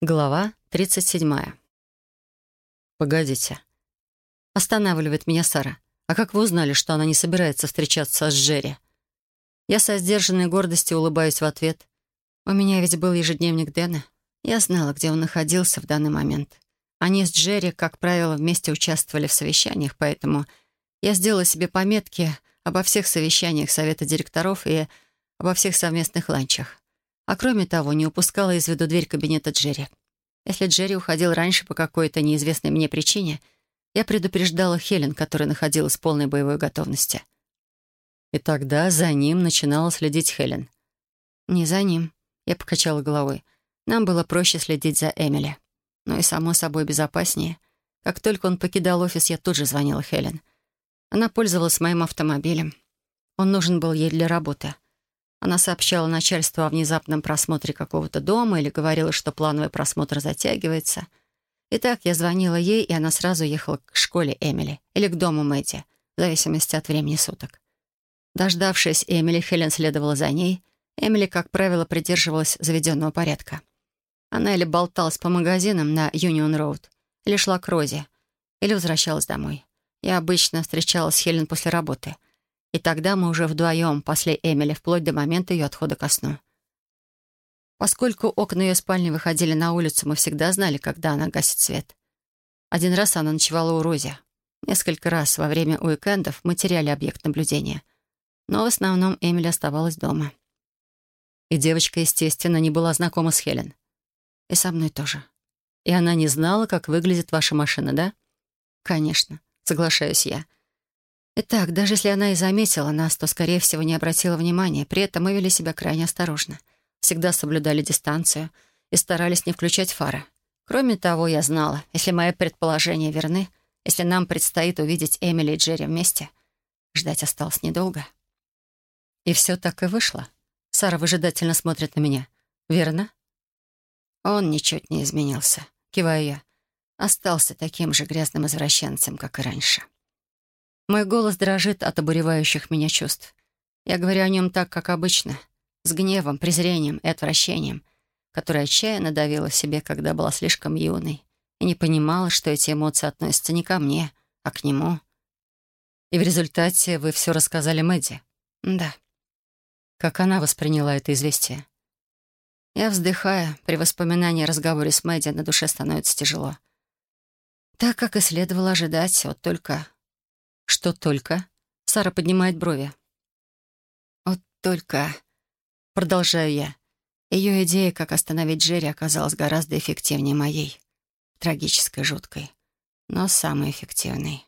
Глава 37. «Погодите». Останавливает меня Сара. «А как вы узнали, что она не собирается встречаться с Джерри?» Я со сдержанной гордостью улыбаюсь в ответ. У меня ведь был ежедневник Дэна. Я знала, где он находился в данный момент. Они с Джерри, как правило, вместе участвовали в совещаниях, поэтому я сделала себе пометки обо всех совещаниях совета директоров и обо всех совместных ланчах. А кроме того, не упускала из виду дверь кабинета Джерри. Если Джерри уходил раньше по какой-то неизвестной мне причине, я предупреждала Хелен, которая находилась в полной боевой готовности. И тогда за ним начинала следить Хелен. «Не за ним», — я покачала головой. «Нам было проще следить за Эмили. Но и, само собой, безопаснее. Как только он покидал офис, я тут же звонила Хелен. Она пользовалась моим автомобилем. Он нужен был ей для работы — она сообщала начальству о внезапном просмотре какого-то дома или говорила, что плановый просмотр затягивается. Итак, я звонила ей, и она сразу ехала к школе Эмили или к дому Мэдди, в зависимости от времени суток. Дождавшись Эмили, Хелен следовала за ней. Эмили, как правило, придерживалась заведенного порядка. Она или болталась по магазинам на Юнион-Роуд, или шла к Розе, или возвращалась домой. Я обычно встречалась с Хелен после работы — и тогда мы уже вдвоем после Эмили, вплоть до момента ее отхода ко сну. Поскольку окна ее спальни выходили на улицу, мы всегда знали, когда она гасит свет. Один раз она ночевала у Рози. Несколько раз во время уикендов мы теряли объект наблюдения. Но в основном Эмили оставалась дома. И девочка, естественно, не была знакома с Хелен. И со мной тоже. И она не знала, как выглядит ваша машина, да? Конечно, соглашаюсь я. Итак, даже если она и заметила нас, то, скорее всего, не обратила внимания. При этом мы вели себя крайне осторожно. Всегда соблюдали дистанцию и старались не включать фары. Кроме того, я знала, если мои предположения верны, если нам предстоит увидеть Эмили и Джерри вместе, ждать осталось недолго. И все так и вышло. Сара выжидательно смотрит на меня. «Верно?» Он ничуть не изменился. Киваю я. Остался таким же грязным извращенцем, как и раньше. Мой голос дрожит от обуревающих меня чувств. Я говорю о нем так, как обычно, с гневом, презрением и отвращением, которое отчаянно давила в себе, когда была слишком юной, и не понимала, что эти эмоции относятся не ко мне, а к нему. И в результате вы все рассказали Мэдди? Да. Как она восприняла это известие? Я вздыхаю, при воспоминании о разговоре с Мэдди на душе становится тяжело. Так, как и следовало ожидать, вот только «Что только?» Сара поднимает брови. «Вот только...» Продолжаю я. Ее идея, как остановить Джерри, оказалась гораздо эффективнее моей. Трагической, жуткой, но самой эффективной.